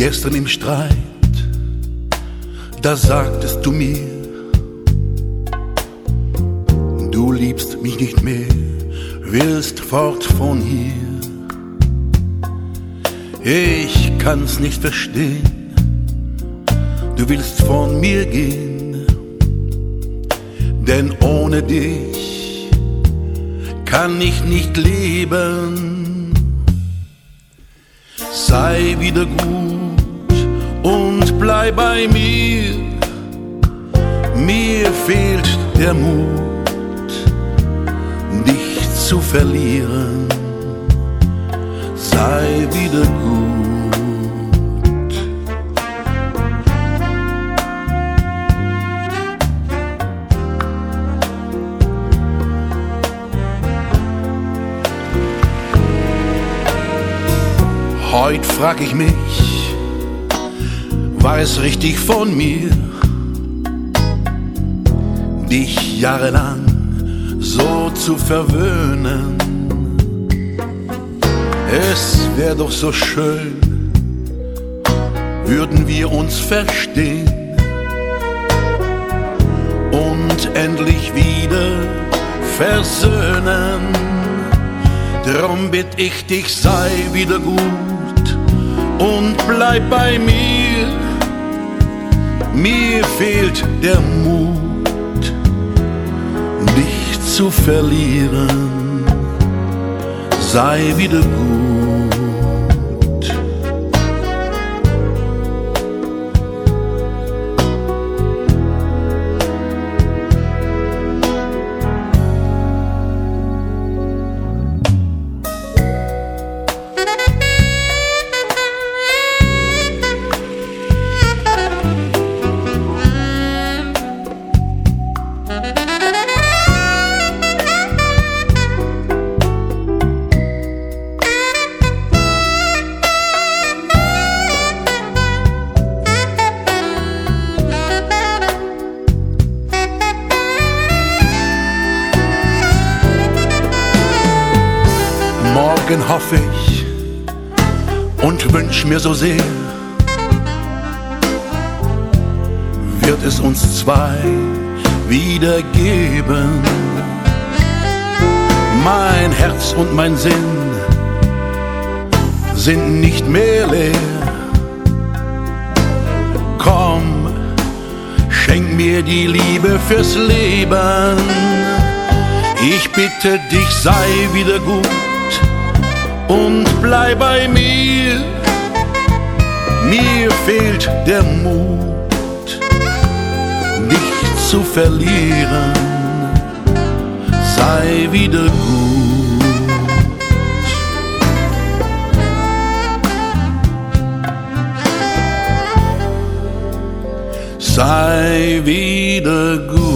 Gestern im Streit, da sagtest du mir, du liebst mich nicht mehr, willst fort von hier. Ich kann's nicht verstehen, du willst von mir gehen, denn ohne dich kann ich nicht leben. Sei wieder gut bleib bei mir, mir fehlt der Mut, dich zu verlieren sei wieder gut. Heut frag ich mich, war es richtig von mir, dich jahrelang so zu verwöhnen? Es wär doch so schön, würden wir uns verstehen und endlich wieder versöhnen. Drum bitt ich dich, sei wieder gut und bleib bei mir. Mir fehlt der Mut, dich zu verlieren sei wieder gut. Morgen hoffe ich und wünsch mir so sehr, wird es uns zwei wieder geben. Mein Herz und mein Sinn sind nicht mehr leer. Komm, schenk mir die Liebe fürs Leben. Ich bitte dich, sei wieder gut und bleib bei mir. Mir fehlt der Mut, dich zu verlieren. Sei wieder gut. Sei wieder gut.